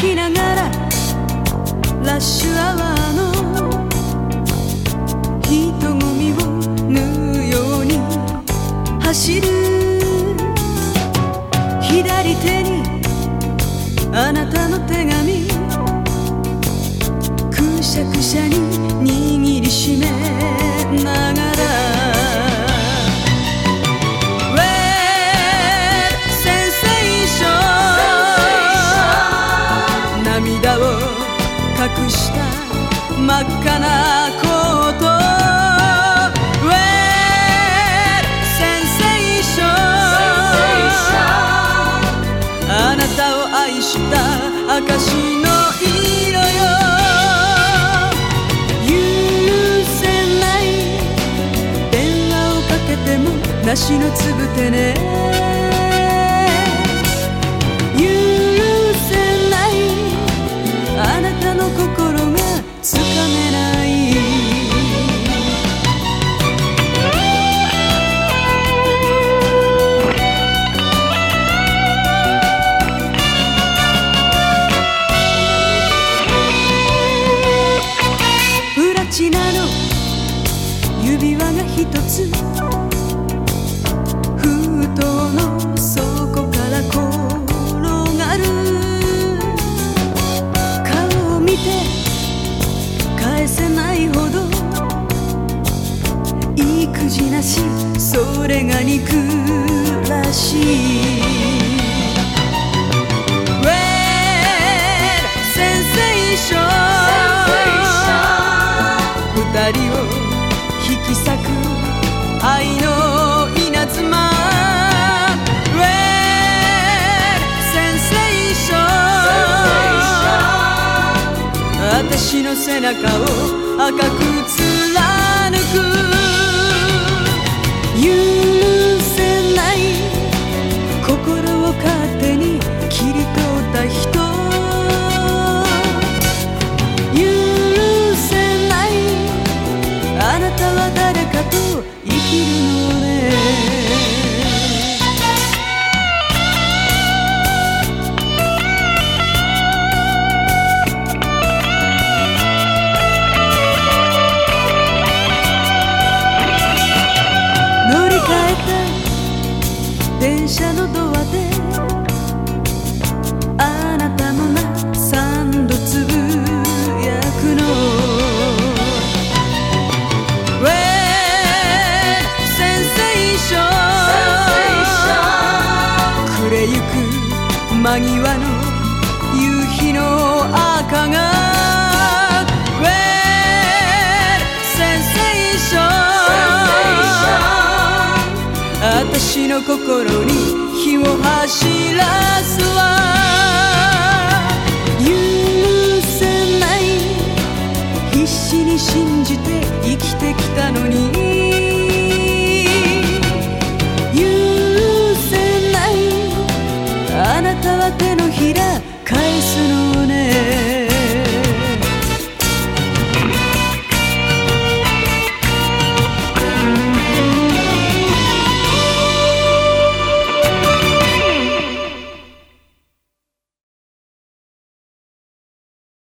きながらラッシュアワーの人混みを縫うように走る。左手にあなたの手紙くしゃくしゃに握りしめないない。電話をかけても梨のつぶてね。それが憎らし。Red Sensation 二人を引き裂く愛の稲妻。Red Sensation 私の背中を赤く電車のドアであなたの名三度つぶやくの。Red Sensation 暮れゆく間際の私の心に火を走らすわ。